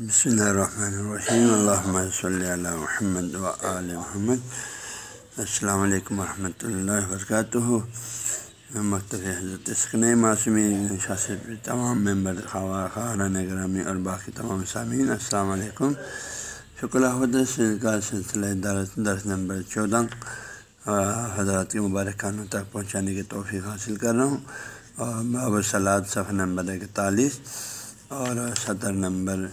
بسم اللہ الرحمن الرحیم الحمۃ صلی اللہ محمد و آل محمد السلام علیکم ورحمۃ اللہ وبرکاتہ مختلف حضرت سکن معصومی تمام ممبر خوا خارن گرامی اور باقی تمام سامعین السلام علیکم شکر حدث کا سلسلہ درس درس نمبر چودہ حضرات کے مبارک خانوں تک پہنچانے کی توفیق حاصل کر رہا ہوں اور باب سلاد صفحہ نمبر اکتالیس اور صدر نمبر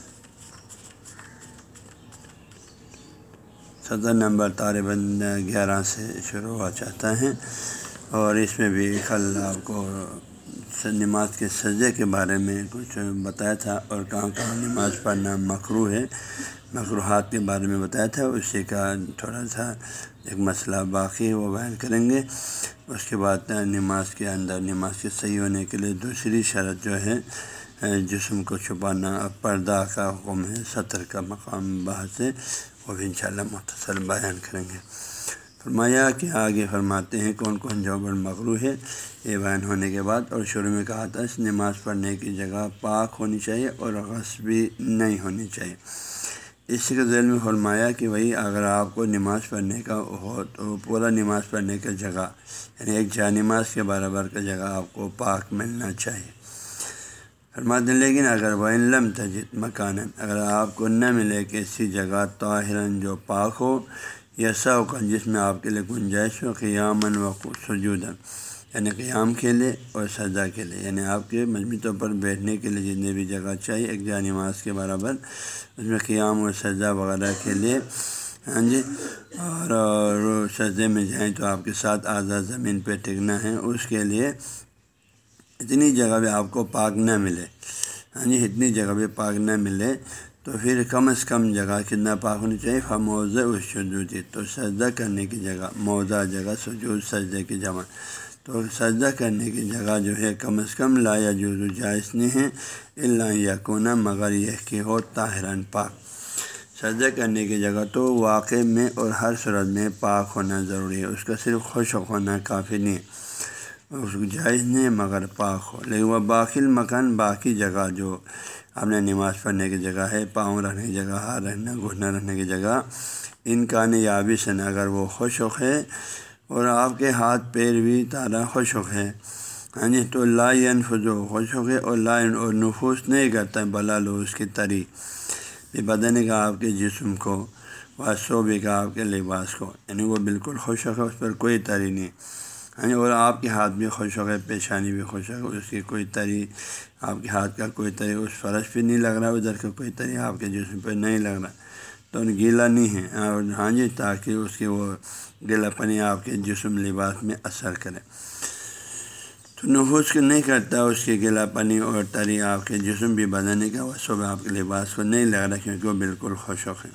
صدر نمبر طالباً گیارہ سے شروع ہوا چاہتا ہے۔ اور اس میں بھی کل آپ کو نماز کے سجے کے بارے میں کچھ بتایا تھا اور کہاں کہاں نماز پڑھنا مکرو ہے۔ مقروحات کے بارے میں بتایا تھا، اسی کا تھوڑا سا ایک مسئلہ باقی وہ بیان کریں گے۔ اس کے بعد نماز کے اندر، نماز کے صحیح ہونے کے لیے دوسری شرط جو ہے، جسم کو چھپانا پردہ کا حکم ہے سطر کا مقام بحث ہے۔ وہ بھی انشاءاللہ مختصر بیان کریں گے۔ فرمایا کہ آگے فرماتے ہیں کون کون جوبر مغرو ہے، یہ بیان ہونے کے بعد اور شروع میں کہا تھا، اس نماز پڑھنے کی جگہ پاک ہونی چاہیے اور غصبی نہیں ہونی چاہیے۔ اس کے ذیل میں فرمایا کہ بھائی، اگر آپ کو نماز پڑھنے کا ہو تو پورا نماز پڑھنے کا جگہ یعنی ایک جا نماز کے برابر کا جگہ آپ کو پاک ملنا چاہیے۔ فرماتے ہیں، لیکن اگر وہ لم تجد مکان اگر آپ کو نہ ملے کہ ایسی جگہ طاہرن جو پاک ہو، یا کا جس میں آپ کے لیے گنجائش ہو قیامن و سجودن یعنی قیام کے لیے اور سجا کے لیے یعنی آپ کے مجموعی طور پر بیٹھنے کے لیے جتنے بھی جگہ چاہیے، ایک جا نماز کے برابر، اس میں قیام اور سجا وغیرہ کے لیے ہاں جی اور سجدے میں جائیں تو آپ کے ساتھ آزاد زمین پہ ٹکنا ہے، اس کے لیے اتنی جگہ بھی آپ کو پاک نہ ملے۔ ہاں جی اتنی جگہ بھی پاک نہ ملے تو پھر کم از کم جگہ کتنا پاک ہونی چاہیے؟ فموضع اس سجودی تو سجدہ کرنے کی جگہ، موضع جگہ، سجود، سجدے کی جمع۔ تو سجدہ کرنے کی جگہ جو ہے کم از کم لا یا جو جائز نہیں ہے۔ اللہ یقونا مگر یہ کہ ہو طاہران پاک۔ سجدہ کرنے کی جگہ تو واقع میں اور ہر صورت میں پاک ہونا ضروری ہے۔ اس کا صرف خوش ہونا کافی نہیں ہے۔ اس کو جائز نہیں مگر پاک ہو۔ لیکن وہ باقی مکان باقی جگہ جو آپ نے نماز پڑھنے کی جگہ ہے، پاؤں رہنے کی جگہ ہاتھ رہنا گھٹنا رہنے کی جگہ، ان کا یابسن اگر وہ خوش ہے اور آپ کے ہاتھ پیر بھی تارا خوش ہے ہاں جی تو لا فضو خوش ہے اور لا اور نفوس نہیں کرتا، بلا لو اس کی تری۔ یہ بدن کا آپ کے جسم کو و صوبے کا آپ کے لباس کو یعنی وہ بالکل خوش ہے اس پر کوئی تری نہیں۔ یعنی اور آپ کے ہاتھ بھی خوش ہو گئے، پیشانی بھی خوش ہو گئے، اس کی کوئی تری، آپ کے ہاتھ کا کوئی تری، اس فرش پہ نہیں لگ رہا، ادھر کا کوئی تری آپ کے جسم پہ نہیں لگ رہا۔ تو گیلا نہیں ہے۔ اور ہاں جی تاکہ اس کی وہ گیلا پنی آپ کے جسم لباس میں اثر کرے۔ تو نحوس کے نہیں کرتا اس کی گلا پنی اور تری آپ کے جسم بھی بدلنے کا، وہ صبح آپ کے لباس کو نہیں لگ رہا، کیونکہ وہ بالکل خوش ہے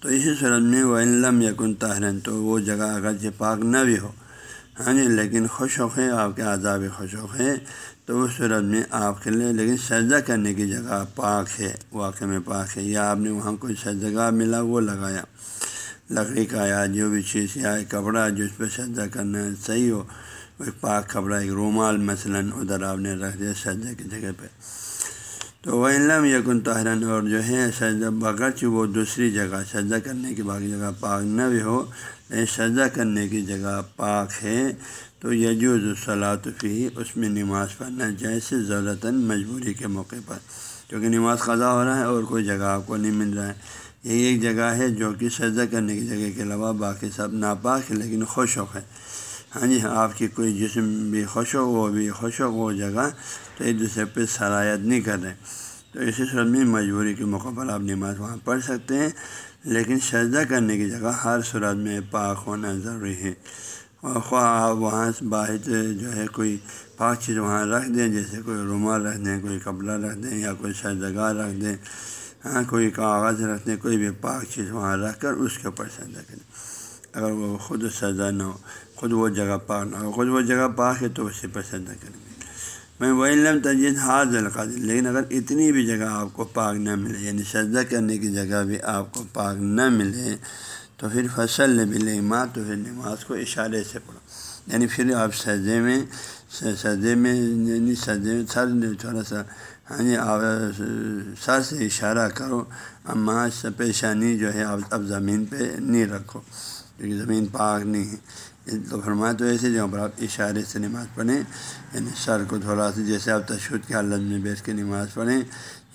تو اسی صورت میں وہ علم یقن تحرن تو وہ جگہ اگر پاک نہ بھی ہو ہاں جی لیکن خوش ہے آپ کے عذاب خوش ہے تو اس صورت میں آپ کے لیے، لیکن سجدہ کرنے کی جگہ پاک ہے واقع میں پاک ہے۔ یا آپ نے وہاں کوئی سجگہ ملا، وہ لگایا۔ لکڑی کا یا جو بھی چیز، یا کپڑا جس پہ سجدہ کرنا صحیح ہو۔ وہ پاک کپڑا، ایک رومال مثلاً ادھر آپ نے رکھ دیا سجدہ کی جگہ پہ۔ تو وہ علم یقن تحرن اور جو ہے، سجدہ بغیر وہ دوسری جگہ، سجدہ کرنے کی باقی جگہ پاک نہ بھی ہو۔ سجدہ کرنے کی جگہ پاک ہے، تو یجوز صلاح فی، اس میں نماز پڑھنا جیسے ضرورت مجبوری کے موقع پر۔ کیونکہ نماز خزا ہو رہا ہے اور کوئی جگہ آپ کو نہیں مل رہا ہے۔ یہ ایک جگہ ہے جو کہ سجدہ کرنے کی جگہ کے علاوہ باقی سب ناپاک ہے، لیکن خوش ہے ہاں جی آپ کی کوئی جسم بھی خوش ہو، وہ بھی خوش ہو، وہ جگہ تو ایک دوسرے پہ صلاحیت نہیں کر رہے۔ تو اسی صورت میں مجبوری کے موقع پر آپ نماز وہاں پڑھ سکتے ہیں۔ لیکن سجدہ کرنے کی جگہ ہر صورت میں پاک ہونا ضروری ہے۔ اور خواہ آپ وہاں سے باہر جو ہے کوئی پاک چیز وہاں رکھ دیں، جیسے کوئی رومال رکھ دیں، کوئی کپڑا رکھ دیں یا کوئی سجدگاہ رکھ دیں ہاں کوئی کاغذ رکھ دیں، کوئی بھی پاک چیز وہاں رکھ کر اس کے اوپر سجدہ کریں۔ اگر وہ خود سجدہ نہ ہو، خود وہ جگہ پاک نہ ہو، خود وہ جگہ پاک ہے تو اسی پر سجدہ کریں۔ میں وہ علم تجید حاض القادر لیکن اگر اتنی بھی جگہ آپ کو پاک نہ ملے یعنی سجدہ کرنے کی جگہ بھی آپ کو پاک نہ ملے، تو پھر فصل ملے ماں تو پھر نماز کو اشارے سے پڑھو۔ یعنی پھر آپ سجدے میں سجدے میں یعنی سجدے میں سر تھوڑا سا ہاں جی آپ سر سے اشارہ کرو، اما پیشانی جو ہے، آپ اب زمین پہ نہیں رکھو، کیونکہ زمین پاک نہیں ہے۔ تو فرمایا تو ایسے جگہ پر آپ اشارے سے نماز پڑھیں یعنی سر کو تھوڑا سا جیسے آپ تشدد کے حالت میں بیٹھ کے نماز پڑھیں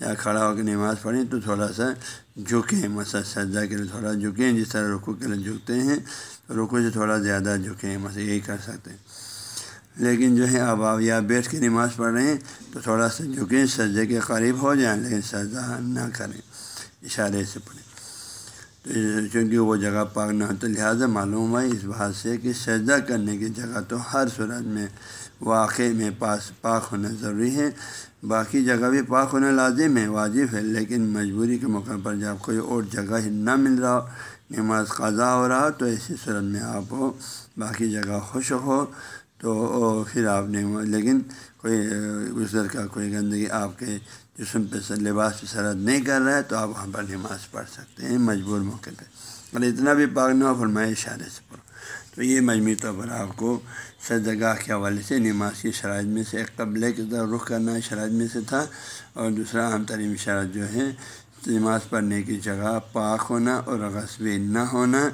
یا کھڑا ہو کے نماز پڑھیں تو تھوڑا سا جھکیں، مثلا سجا کے لیے تھوڑا جھکیں، جس طرح رکو کے لیے جھکتے ہیں رکو سے تھوڑا زیادہ جھکیں، مثلا یہی کر سکتے ہیں۔ لیکن جو ہے اب آپ یا بیٹھ کے نماز پڑھ رہے ہیں تو تھوڑا سا جھکیں سجے کے قریب ہو جائیں، لیکن سجا نہ کریں، اشارے سے پڑھیں۔ تو چونکہ وہ جگہ پاک نہ ہو تو لہٰذا معلوم ہے اس بات سے کہ سجدہ کرنے کی جگہ تو ہر صورت میں واقع میں پاس پاک ہونا ضروری ہے۔ باقی جگہ بھی پاک ہونا لازم ہے، واجب ہے، لیکن مجبوری کے موقع پر جب کوئی اور جگہ ہی نہ مل رہا ہو، نماز قضا ہو رہا ہو تو ایسی صورت میں آپ ہو باقی جگہ خوش ہو۔ تو پھر آپ نے لیکن کوئی، گزر کا کوئی گندگی آپ کے جسم پہ لباس پہ سرحد نہیں کر رہا ہے تو آپ وہاں پر نماز پڑھ سکتے ہیں، مجبور موقع پہ۔ اور اتنا بھی پاک نہ ہو فرمائے اشارے سے پڑھو۔ تو یہ مجموعی طور پر آپ کو سجگاہ کے حوالے سے نماز کی شرائط میں سے ایک قبل کی طرف رخ کرنا شرائط میں سے تھا۔ اور دوسرا اہم ترین شرائط جو ہے، نماز پڑھنے کی جگہ پاک ہونا اور غصبی نہ ہونا،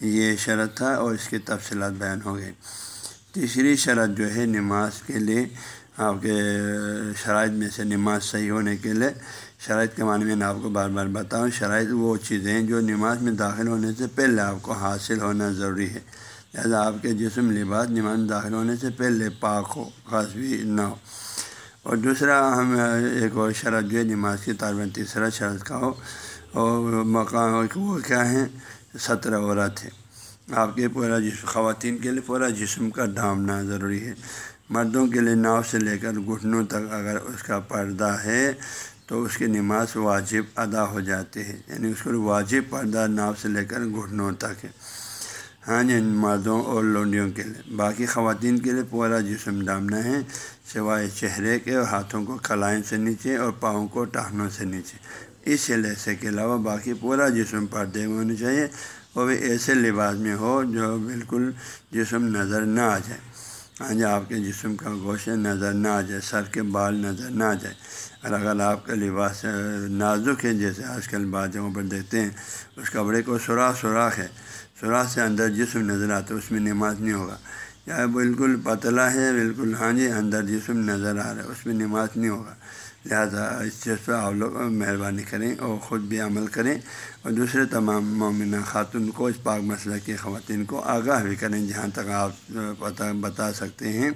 یہ شرط تھا اور اس کی تفصیلات بیان ہو گئی تیسری شرط جو ہے نماز کے لیے، آپ کے شرائط میں سے نماز صحیح ہونے کے لیے، شرائط کے معنی میں آپ کو بار بار بتاؤں، شرائط وہ چیزیں ہیں جو نماز میں داخل ہونے سے پہلے آپ کو حاصل ہونا ضروری ہے۔ لہٰذا آپ کے جسم لباس نماز میں داخل ہونے سے پہلے پاک ہو، خاص بھی نہ ہو۔ اور دوسرا ہم، ایک اور شرط جو ہے نماز کی طالب تیسرا شرط کا ہو، اور مقام وہ کیا ہیں سترہ عورت ہے۔ آپ کے پورا جسم، خواتین کے لیے پورا جسم کا ڈھانپنا ضروری ہے۔ مردوں کے لیے ناؤ سے لے کر گھٹنوں تک اگر اس کا پردہ ہے تو اس کی نماز واجب ادا ہو جاتی ہے۔ یعنی اس کو واجب پردہ ناؤ سے لے کر گھٹنوں تک ہے۔ ہاں جی مردوں اور لونڈیوں کے لیے۔ باقی خواتین کے لیے پورا جسم ڈامنا ہے، سوائے چہرے کے اور ہاتھوں کو کلائیں سے نیچے اور پاؤں کو ٹہنوں سے نیچے۔ اس لحسے کے علاوہ باقی پورا جسم پردے میں ہونا چاہیے۔ وہ بھی ایسے لباس میں ہو جو بالکل جسم نظر نہ آ جائے۔ ہاں جی آپ کے جسم کا گوشت نظر نہ آ جائے، سر کے بال نظر نہ آ جائے۔ اور اگر آپ کا لباس نازک ہے جیسے آج کل بعض جگہوں پر دیکھتے ہیں، اس کپڑے کو سوراخ سوراخ ہے۔ سوراخ سے اندر جسم نظر آتا ہے، اس میں نماز نہیں ہوگا۔ یا بالکل پتلا ہے، بالکل ہاں جی اندر جسم نظر آ رہا ہے، اس میں نماز نہیں ہوگا۔ لہٰذا اس چیز پہ آپ لوگ مہربانی کریں اور خود بھی عمل کریں اور دوسرے تمام مومنہ خاتون کو اس پاک مسئلہ کی خواتین کو آگاہ بھی کریں جہاں تک آپ پتہ بتا سکتے ہیں۔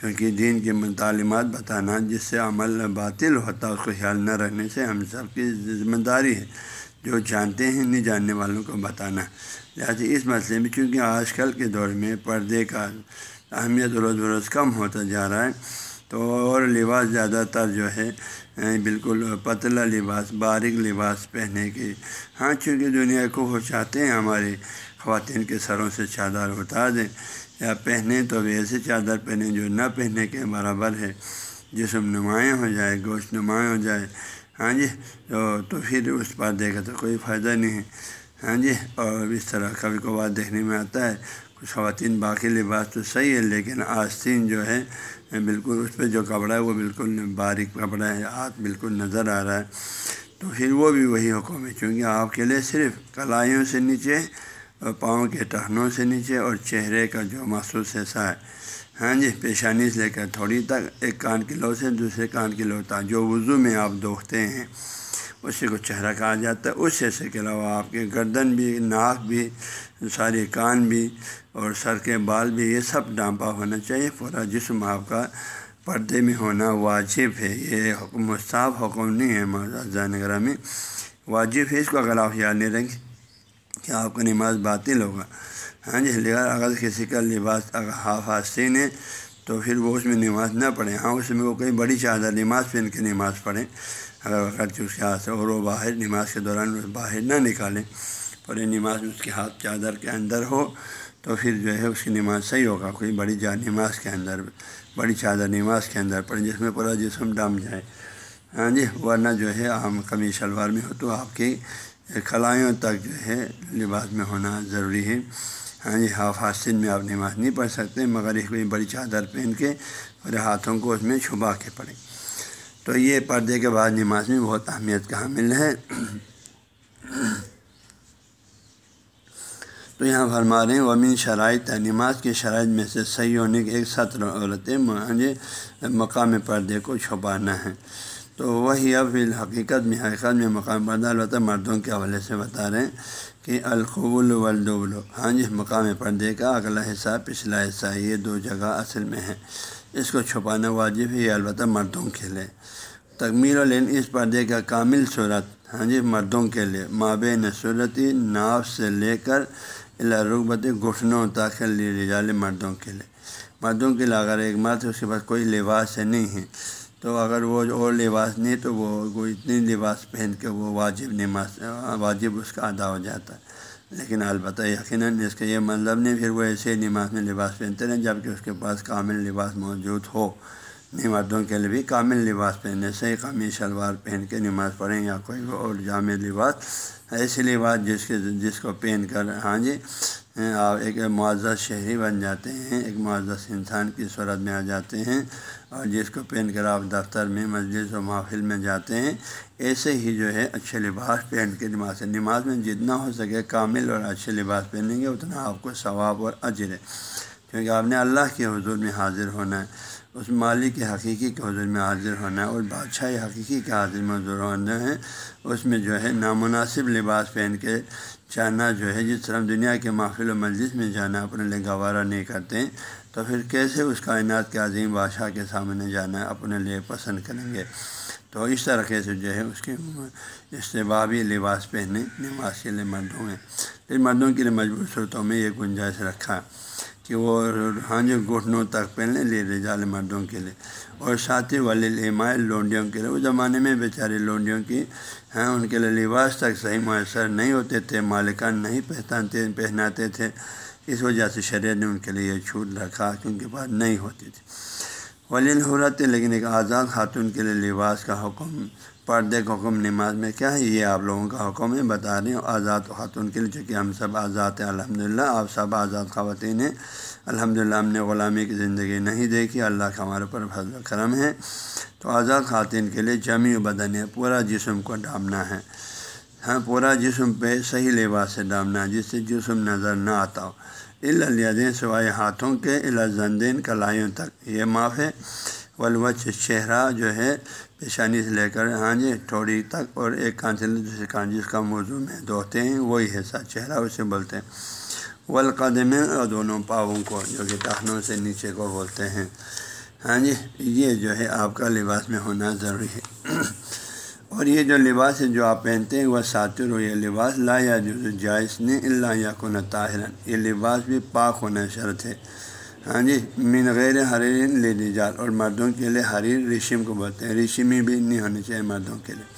کیونکہ دین کی تعلیمات بتانا جس سے عمل باطل ہوتا اس کو خیال نہ رکھنے سے ہم سب کی ذمہ داری ہے۔ جو جانتے ہیں نہیں جاننے والوں کو بتانا۔ لہٰذا اس مسئلے میں چونکہ آج کل کے دور میں پردے کا اہمیت روز بروز کم ہوتا جا رہا ہے۔ تو اور لباس زیادہ تر جو ہے بالکل پتلا لباس، باریک لباس پہننے کی ہاں چونکہ دنیا کو وہ چاہتے ہیں ہماری خواتین کے سروں سے چادر اتار دیں۔ یا پہنے تو بھی ایسے چادر پہنے جو نہ پہننے کے برابر ہے۔ جسم نمایاں ہو جائے، گوشت نمایاں ہو جائے۔ ہاں جی تو تو پھر اس پر دیکھا تو کوئی فائدہ نہیں ہے۔ ہاں جی اور اس طرح کبھی کبھار دیکھنے میں آتا ہے خواتین باقی لباس تو صحیح ہے، لیکن آستین جو ہے، بالکل اس پہ جو کپڑا ہے، وہ بالکل باریک کپڑا ہے، ہاتھ بالکل نظر آ رہا ہے۔ تو پھر وہ بھی وہی حکم ہے، چونکہ آپ کے لیے صرف کلائیوں سے نیچے اور پاؤں کے ٹہنوں سے نیچے اور چہرے کا جو محسوس حصہ ہے۔ ہاں جی پیشانی سے لے کر تھوڑی تک، ایک کان کلو سے دوسرے کان کلو تک، جو وضو میں آپ دوختے ہیں۔ اسی کو چہرہ کہا جاتا ہے۔ اس حصے کے علاوہ آپ کے گردن بھی، ناک بھی، سارے کان بھی اور سر کے بال بھی، یہ سب ڈانپا ہونا چاہیے۔ پورا جسم آپ کا پردے میں ہونا واجب ہے۔ یہ حکم مصطاف حکم نہیں ہے معذہ نگر میں۔ واجب ہے۔ اس کو اگر آپ یاد نہیں رہیں گے کہ آپ کا نماز باطل ہوگا۔ ہاں جی لہٰذا اگر کسی کا لباس اگر ہاف ہے تو پھر وہ اس میں نماز نہ پڑھیں۔ ہاں اس میں وہ کوئی بڑی چادر نماز پہن کے نماز پڑھیں۔ اگر وقت اس کے ہاتھ سے اور وہ باہر نماز کے دوران باہر نہ نکالیں پورے نماز میں اس کے ہاتھ چادر کے اندر ہو، تو پھر جو ہے اس کی نماز صحیح ہوگا۔ کوئی بڑی جا، نماز کے اندر، بڑی چادر نماز کے اندر پڑھیں، جس میں پورا جسم ڈام جائے۔ ہاں جی ورنہ جو ہے عام کمی شلوار میں ہو تو آپ کی کلائیوں تک جو ہے لباس میں ہونا ضروری ہے۔ ہاں جی ہاف حاصل میں آپ نماز نہیں پڑھ سکتے، مگر ایک بڑی چادر پہن کے پورے ہاتھوں کو اس میں چھپا کے پڑھیں۔ تو یہ پردے کے بعد نماز میں بہت اہمیت کا حامل ہے۔ تو یہاں فرما رہے ہیں، ومن شرائط، نماز کی شرائط میں سے صحیح ہونے کی ایک سطر عورتیں مقام پردے کو چھپانا ہے۔ تو وہی اب الحقیقت میں، حقیقت میں مقام پردہ البتہ مردوں کے حوالے سے بتا رہے ہیں۔ کہ القبول ولدول ہاں جی مقام پردے کا اگلا حصہ، پچھلا حصہ، یہ دو جگہ اصل میں ہے اس کو چھپانا واجب ہے، یہ البتہ مردوں کے لیے۔ تکمیل العین اس پردے کا کامل صورت۔ ہاں جی مردوں کے لیے۔ مابین صورتی ناف سے لے کر رغبت گھٹنوں تاخیر لی رجال مردوں کے لیے۔ مردوں کے لیے اگر ایک مرد، اس کے پاس کوئی لباس نہیں ہے۔ تو اگر وہ اور لباس نہیں تو وہ کوئی اتنی لباس پہن کے وہ واجب نماز، واجب اس کا ادا ہو جاتا ہے۔ لیکن البتہ یقیناً اس کا یہ مطلب نہیں، پھر وہ ایسے نماز میں لباس پہنتے رہیں جبکہ اس کے پاس کامل لباس موجود ہو۔ نہیں مردوں کے لیے بھی کامل لباس پہننے سے قمی شلوار پہن کے نماز پڑھیں یا کوئی اور جامع لباس، ایسی لباس جس کے، جس کو پہن کر ہاں جی ایک معزز شہری بن جاتے ہیں، ایک معزز انسان کی صورت میں آ جاتے ہیں اور جس کو پہن کر آپ دفتر میں، مسجد و محفل میں جاتے ہیں۔ ایسے ہی جو ہے، اچھے لباس پہن کے نماز نماز میں جتنا ہو سکے کامل اور اچھے لباس پہنیں گے، اتنا آپ کو ثواب اور اجر ہے۔ کیونکہ آپ نے اللہ کے حضور میں حاضر ہونا ہے، اس مالک کے حقیقی کے حضور میں حاضر ہونا ہے، اور بادشاہ حقیقی کے حاضر میں حضور ہونا ہے، اس میں جو ہے نامناسب لباس پہن کے جانا جو ہے، جس طرح دنیا کے محفل و مجلس میں جانا اپنے لیے گوارہ نہیں کرتے تو پھر کیسے اس کائنات کے عظیم بادشاہ کے سامنے جانا اپنے لیے پسند کریں گے؟ تو اس طریقے سے جو ہے اس کے استبابی لباس پہنے نماز کے لیے مردوں میں۔ پھر مردوں کے لیے مجبور صورتوں میں یہ گنجائش رکھا۔ کہ وہ ہاں جو گھٹنوں تک پہننے لیے رجال مردوں کے لیے۔ اور ساتھی والے لمائے لونڈیوں کے لیے۔ اس زمانے میں بیچارے لونڈیوں کی ہیں ان کے لیے لباس تک صحیح میسر نہیں ہوتے تھے، مالکان نہیں پہچانتے، پہناتے تھے۔ اس وجہ سے شریعت نے ان کے لیے یہ چھوٹ رکھا کہ ان کے پاس نہیں ہوتی تھی۔ ولی الحرت لیکن ایک آزاد خاتون کے لیے لباس کا حکم پردے کا حکم نماز میں کیا ہے؟ یہ آپ لوگوں کا حکم ہے، بتا رہے ہیں، آزاد خاتون کے لیے، چونکہ ہم سب آزاد ہیں الحمد للہ آپ سب آزاد خواتین ہیں۔ الحمد للہ ہم نے غلامی کی زندگی نہیں دیکھی، اللہ کا ہمارے اوپر فضل کرم ہے۔ تو آزاد خواتین کے لیے جمی بدن ہے پورا جسم کو ڈامنا ہے۔ ہاں پورا جسم پہ صحیح لباس سے ڈامنا ہے، جس سے جسم نظر نہ آتا ہو۔ الدین سوائے ہاتھوں کے الزندین کلائیوں تک۔ یہ معاف ہے۔ ولوچ چہرہ جو ہے پیشانی سے لے کر ہاں جی تھوڑی تک، اور ایک کان سے دوسرے کان جس کا موضوع میں دھوتے ہیں، وہی حصہ، چہرہ اسے بولتے ہیں۔ ولقدم اور دونوں پاؤں کو، جو کہ ٹہنوں سے نیچے کو بولتے ہیں۔ ہاں جی یہ جو ہے آپ کا لباس میں ہونا ضروری ہے۔ اور یہ جو لباس ہے جو آپ پہنتے ہیں، وہ ساتر ہو، یہ لباس لا یا جو جائز نے اللہ یا کن طاہرن یہ لباس بھی پاک ہونا شرط ہے۔ ہاں جی من غیر حریر لے جال اور مردوں کے لیے حریر ریشم کو بولتے ہیں۔ ریشمی بھی نہیں ہونی چاہیے مردوں کے لیے۔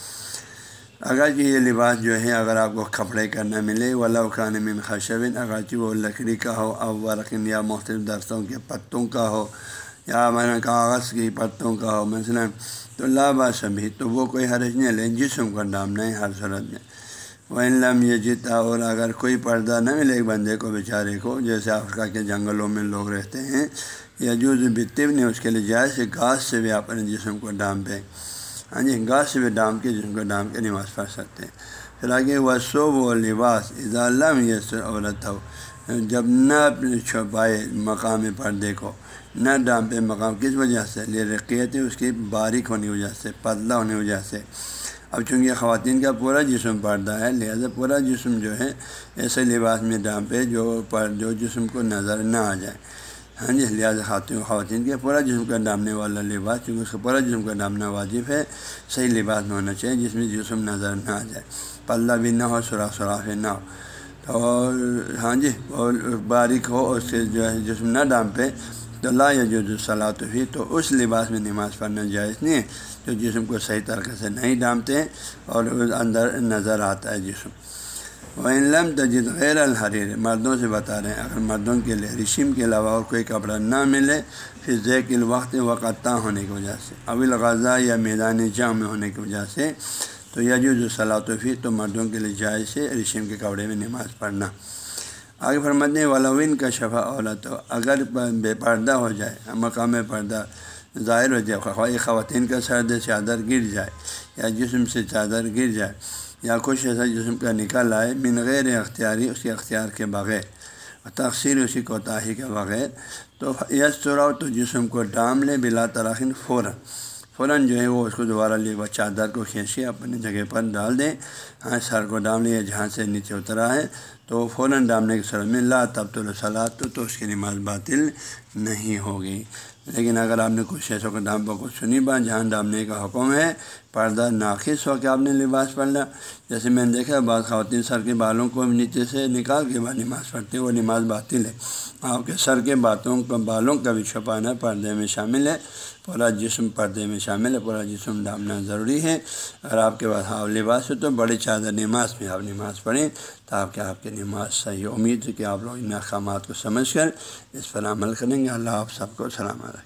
اگرچہ جی یہ لباس جو ہے، اگر آپ کو کپڑے کرنا ملے ولا خان من خشبن اگرچہ جی وہ لکڑی کا ہو اب ورقن یا مختلف درختوں کے پتوں کا ہو، یا ہمارے کاغذ کی پتوں کا ہو، مثلاً تو لاباس بھی، تو وہ کوئی حرج نہیں لیں جسم کا نام نہیں ہر صورت میں۔ وہ لم یہ جیتا اور اگر کوئی پردہ نہ ملے ایک بندے کو، بیچارے کو، جیسے افریقہ کے جنگلوں میں لوگ رہتے ہیں، یا جو بتب نے اس کے لیے جائز سے سے بھی اپنے جسم کو ڈام پہ ہاں جی گھاس سے بھی ڈام کے، جسم کو ڈام کے نماز پڑھ سکتے ہیں۔ پھر آگے وہ سو و لباس اضالہ میں یہ عورت ہو جب نہ چھپائے مقامی پردے کو، نہ ڈام پہ مقام، کس وجہ سے؟ یہ رقیت اس کی باریک ہونے کی وجہ سے، پتلا ہونے کی وجہ سے۔ اب چونکہ خواتین کا پورا جسم پردہ ہے، لہذا پورا جسم جو ہے، ایسے لباس میں ڈام پہ جو پر جو جسم کو نظر نہ آ جائے۔ ہاں جی لہٰذا خواتین خواتین کے پورا جسم کا ڈامنے والا لباس، چونکہ اس کا پورا جسم کا ڈامنا واجب ہے، صحیح لباس میں ہونا چاہیے جس میں جسم نظر نہ آ جائے۔ پلہ بھی نہ ہو، سوراخ سوراخ نہ ہو۔ تو ہاں جی اور باریک ہو، اس سے جو ہے جسم نہ ڈام پہ تو لا یا جو جو ہوئی تو اس لباس میں نماز پڑھنا جائز نہیں ہے، جو جسم کو صحیح طریقے سے نہیں ڈامتے ہیں اور اندر نظر آتا ہے جسم۔ وہ علم تجد غیر الحریر مردوں سے بتا رہے ہیں، اگر مردوں کے لیے رشم کے علاوہ اور کوئی کپڑا نہ ملے، پھر ذیک الوقت وقت ہونے کی وجہ سے اول غذا یا میدان جام میں ہونے کی وجہ سے، تو یہ جو صلاح فی، تو مردوں کے لیے جائز ہے رشم کے کپڑے میں نماز پڑھنا۔ آگے فرماتے ولوین کا شفا عورت ہو اگر بے پردہ ہو جائے، مقام پردہ ظاہر ہو جائے خواتین کا سرد چادر گر جائے، یا جسم سے چادر گر جائے، یا کچھ ایسا جسم کا نکل آئے من غیر اختیاری، اس کے اختیار کے بغیر تقسیر اسی کوتاہی کے بغیر، تو یس چراؤ تو جسم کو ڈام لے بلا تراخین فوراً۔ فوراً جو ہے وہ اس کو دوبارہ لے، وہ چادر کو کھینچے اپنی جگہ پر ڈال دیں۔ ہاں سر کو ڈام لیا جہاں سے نیچے اترا ہے تو فوراً ڈالنے کے سر میں لا تب تو سلاد تو تو اس کی نماز باطل نہیں ہوگی۔ لیکن اگر آپ نے کچھ ایسا ڈام پر کچھ سنی بات جہاں ڈامنے کا حکم ہے، پردہ ناقص ہو کے آپ نے لباس پڑھ لیا جیسے میں نے دیکھا، بعض خواتین سر کے بالوں کو نیچے سے نکال کے بعد نماز پڑھتے وہ نماز باطل ہے۔ آپ کے سر کے باتوں کا بالوں کا بھی چھپانا پردے میں شامل ہے۔ پورا جسم پردے میں شامل ہے، پورا جسم ڈھانپنا ضروری ہے۔ اگر آپ کے پاس ہاؤ لباس ہو تو بڑی چادر نماز میں آپ نماز پڑھیں تاکہ آپ کی نماز صحیح امید ہے کہ آپ لوگ ان احکامات کو سمجھ کر اس پر عمل کریں گے۔ اللہ آپ سب کو سلامت رکھیں